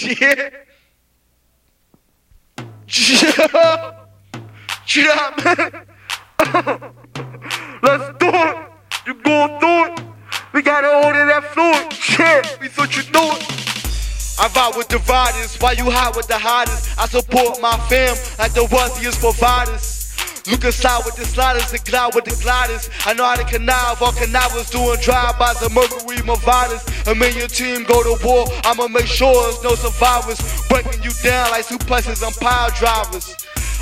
Yeah. Yeah, man. Let's do it. You going through it. We gotta order that fluid. Shit. We thought you knew it. I vibe with the riders, why you high with the hottest? I support my fam like the wealthiest providers. Look aside with the sliders and glide with the gliders. I know how to connive, all connivers doing drive-bys of Mercury. And me and your team go to war, I'ma make sure there's no survivors. Breaking you down like suplexes on pile drivers.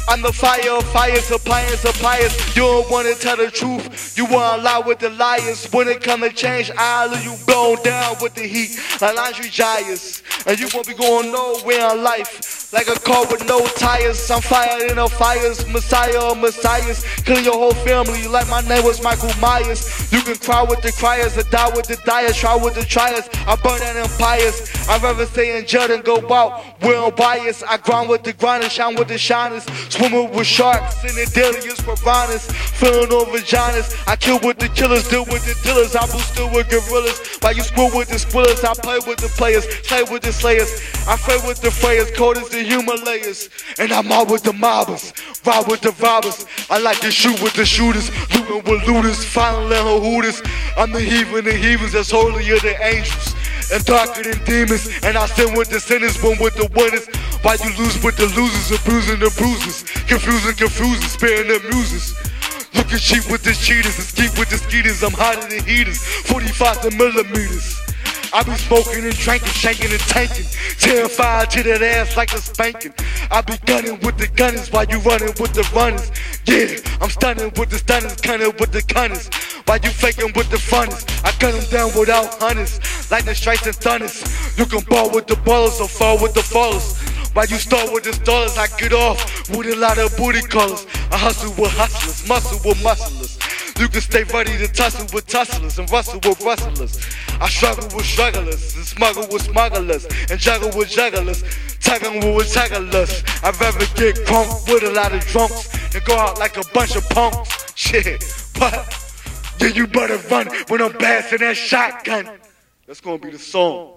I'm the fire of fire, suppliers, suppliers. You don't wanna tell the truth, you wanna lie with the liars. When it come to change, I'll leave you blown down with the heat like laundry dryers. And you won't be going nowhere in life. Like a car with no tires, I'm fired in the fires. Messiah or messiahs, killing your whole family like my name was Michael Myers. You can cry with the criers, or die with the dyers, try with the triers. I burn out empires. I'd rather stay in jail than go out. We're unbiased. I grind with the grinders, shine with the shiners. Swimming with sharks in the deadliest piranhas. Filling on vaginas. I kill with the killers, deal with the dealers. I boost still with gorillas. While you squill with the squillers, I play with the players, play with the slayers. I fight with the frayers, cold as the Himalayas. And I'm out with the mobbers, ride with the robbers. I like to shoot with the shooters, looting with looters, finally her hooters. I'm the heathen, the heathens that's holier than angels. And darker than demons, and I sin with the sinners, one with the winners. While you lose with the losers, and bruising the bruises, confusing, confusing, sparing the muses. Looking cheap with the cheaters, and skeet with the skeeters. I'm hotter than heaters, 45 millimeters. I be smoking and drinking, shaking and tanking. Terrified to that ass like a spanking. I be gunning with the gunners while you running with the runners. Yeah, I'm stunning with the stunners, cunning with the cunners. While you faking with the funners. I gun them down without hunters. The strikes and thunders. You can ball with the ballers or fall with the fallers. While you start with the stallers, I get off with a lot of booty colors. I hustle with hustlers, muscle with musclers. You can stay ready to tussle with tusslers and rustle with rustlers. I struggle with strugglers and smuggle with smugglers and juggle with jugglers, tugging with tugglers. I'd rather get crunk with a lot of drunks and go out like a bunch of punks. Shit, but yeah, you better run when I'm passing that shotgun. That's gonna be the song.